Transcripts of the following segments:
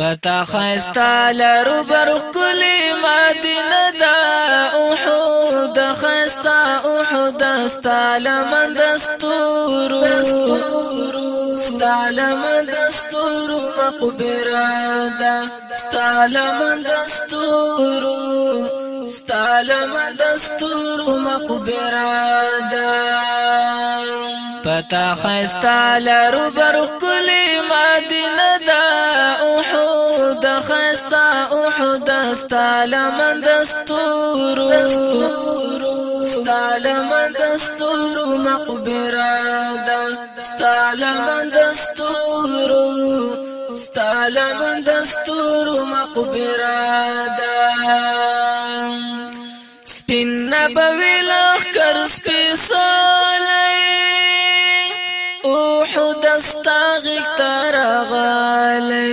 پتا خستا لرو بر کلی مدینه دا احد خستا احد استعلم دستور استعلم دستور مقبره دا استعلم دستور استعلم دستور مقبره دا. پتا خستا لرو بر کلی مدینه استعلم دستور استعلم دستور مقبرة دا استعلم دستور استعلم دستور مقبرة دا سپین نبوی لخ کر سپیسالی اوحد استاغی ترغالی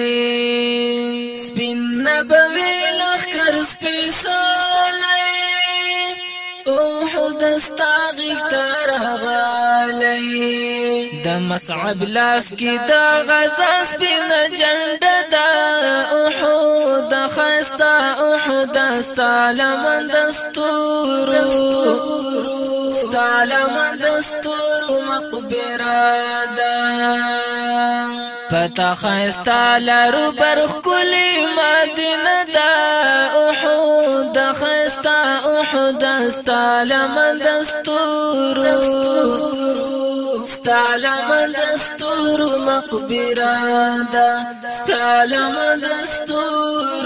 مصعب لاس کې د غزا سپین جنډه دا احد خستا احد استعلم دستور. استعلم دستور مقبره دا. پتا خستا لرو برخ کلی مدینه دا. احد خستا احد استعلم دستور ستالم دستور مقبره دا ستالم دستور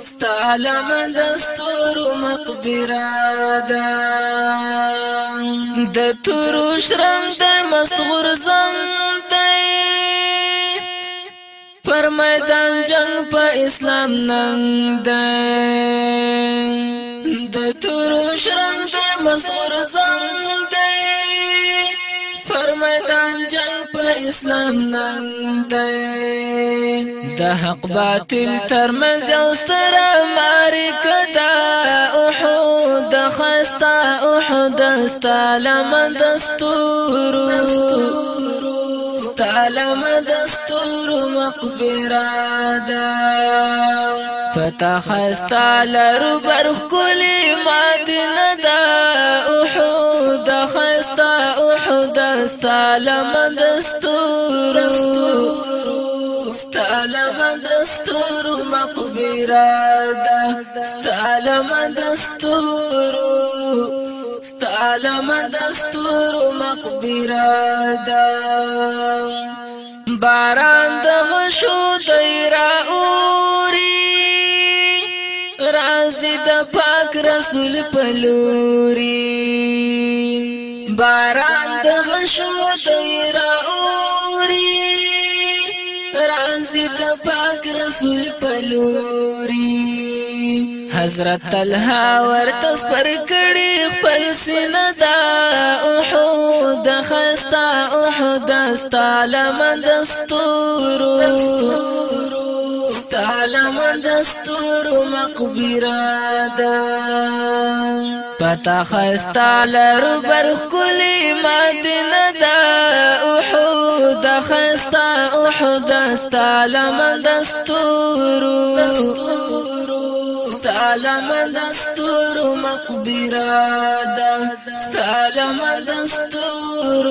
ستالم دستور مقبره دا د تورو شرنګ د مستغور زند پر میدان جنگ په اسلام ننګ ده د تورو شرنګ د مستغور زند اسلام نن دی د حق باطل ترمنځ یو ستر معرکه دا احد خستا احد استعلم دستور. استعلم دستور مقبره دا فتح خستا لرو برخ کلی مدینه دا احد خستا عالم دستورو ستا عالم دستورو مقبرا دا ستا عالم دستورو ستا عالم دستورو مقبرا دا باران د غشو دیرا اوري رازي د پاک رسول پلوري باران د غشو دیرا اوري رازي د پاک رسول پلوري حضرت طلحه ورته سپر کړي خپل سینه دا احد خستا احد استعلم دستور استعلم دستور مقبرة. ده پتا خستا لرو بر کلی مدینه دا أحد خستا أحد استعلم دستور. استعلم دستور مقبرة. دا استعلم دستور.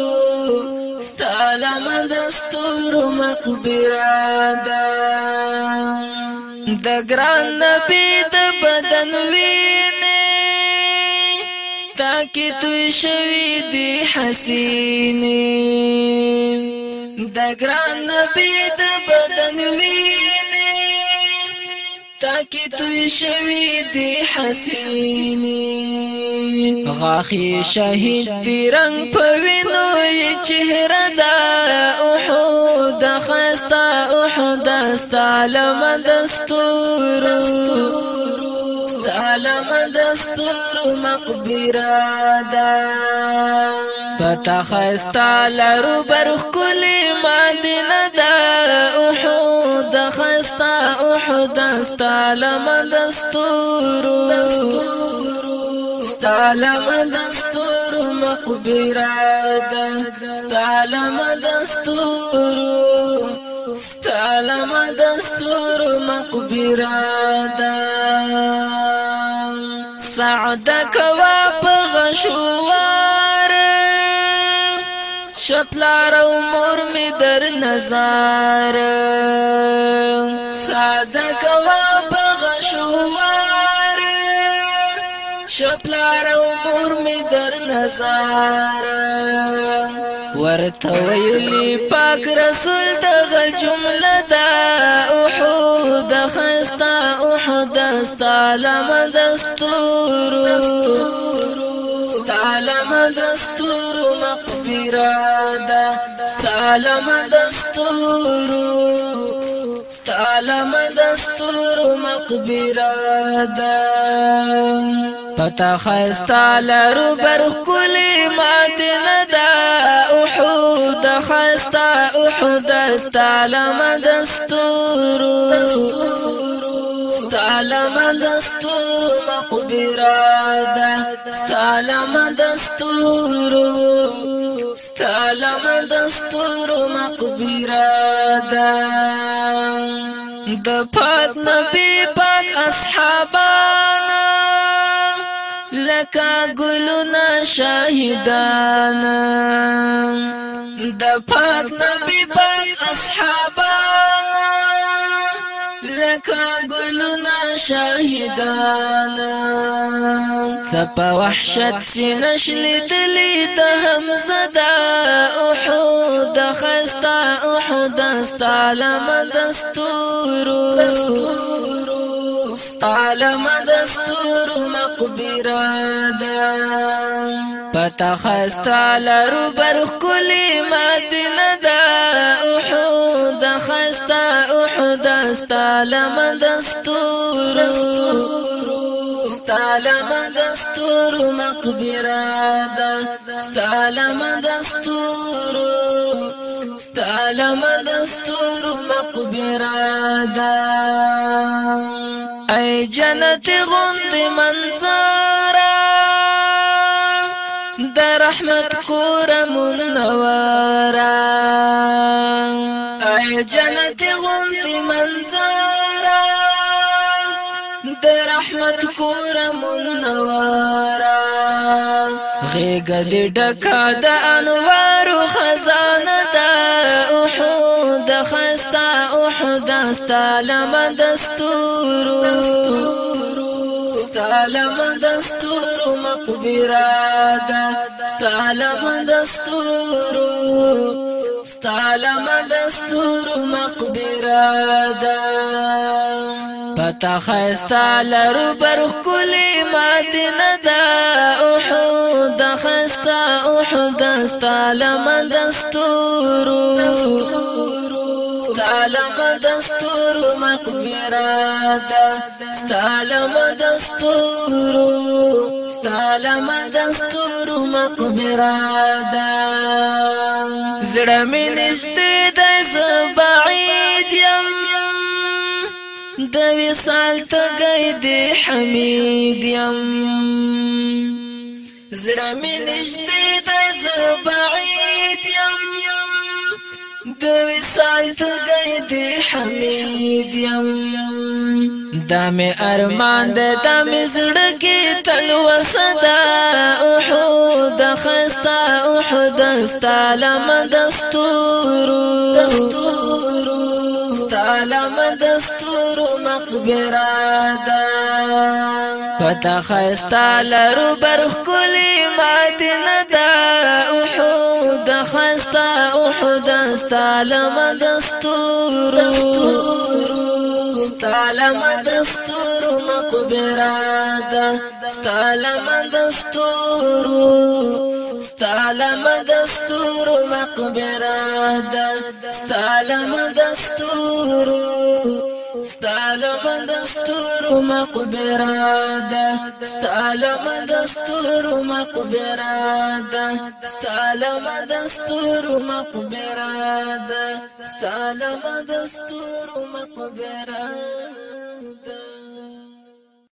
استعلم دستور مقبرة. دا ګران نبی د بدن وینه تاکي توي شوي دي حسيني د ګران نبی د بدن ویني تاکي توي شوي دي حسيني غاخي شهید دی رنگ پوینو چهره دا احد خستا احد استعلم دستور عالم دستور مقبره دا. پتا خستا لرو برخ کلی مدینه دا. احد خستا احد استعلم دستور استعلم دستور مقبره دا. استعلم دستور. ستالم دستور مقبرا دا سعد کوا پغشوار شپلار مور می در نظر. سعد کوا پغشوار شپلار مور می در نظر ورته ویلی پاک رسول دغه جمله دا احد خستا احد استعلم دستور. استعلم دستور مقبره دا استعلم دستور. استعلم دستور مقبره دا پتا خستا لرو بر کلی دا خستا احد استعلم دستور. استعلم دستور مخبرا دا استعلم دستور. استعلم دستور مخبرا دا د پاک نبی پاک اصحابانا لکا گلونا شاهدانا د پاک نبی پاک اصحابان لکه ګلونه شاهدان څپه وحشت سینه شلیدلې د حمزه د احد خستا احد است علم دستورو استعلم دستور مقبره دا پتا خستا لرو بر کلی مدینه دا احد خستا احد استعلم دستور. استعلم دستور مقبره دا استعلم دستور. استعلم دستور مقبره دا ای جنت غند منظره د رحمت کور منوره. ای جنت غند منظره د رحمت کور منوره. غیګ دې ډکا د انوار استعلم دستور استعلم دستور مقبرة دا. استعلم دستور استعلم دستور مقبرة دا. پتا خستا لرو بر کلی مدینه دا. احد خستا احد استعلم دستور استعلم دستور مقبره دا استعلم دستور استعلم دستور مقبره دا زړه مې نشته د بعید يم د وصال تګي د حمید يم زړه مې نشته د بعید يم د وصال تګي د حمید يم دا مې ارمان د د مې زړه کې تل وسدا احد خستا احد استعلم دستور. دستور. استعلم دستور مقبره دا پتا خستا لرو برخ کلی مدینه دا احد احد استعلم دستور استعلم دستور مقبره دا استعلم دستور استعلم دستور مقبره دا استعلم دستور مقبرة استعلم دستور مقبرة استعلم دستور مقبرة استعلم دستور مقبرة